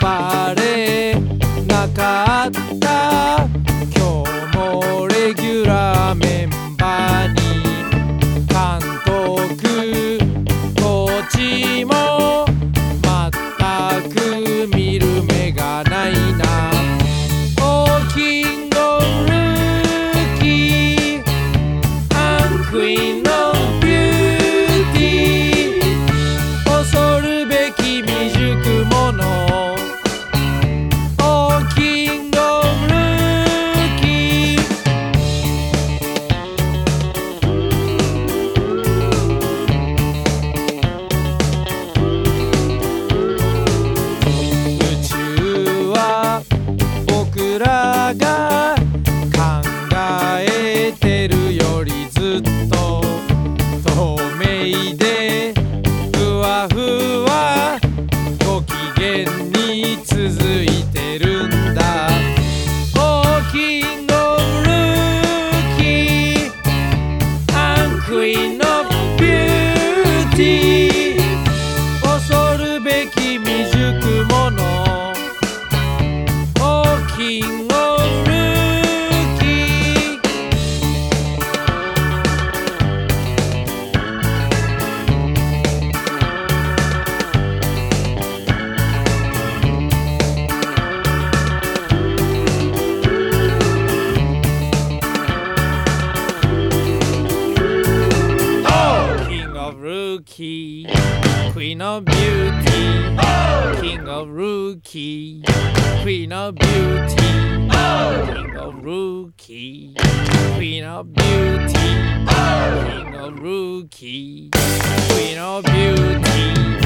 pare nakat rookie, queen of beauty, king of rookie, queen of beauty, king of rookie, queen of beauty, king of rookie, queen of beauty.